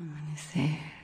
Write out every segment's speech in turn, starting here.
amanecer.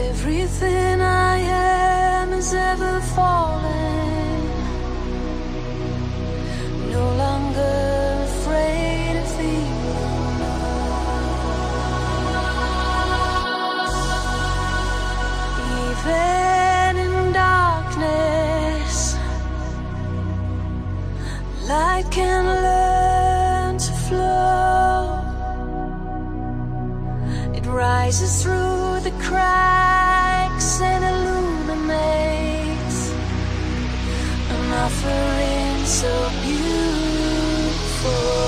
Everything I am is ever falling. through the cracks and illuminates an offering so beautiful.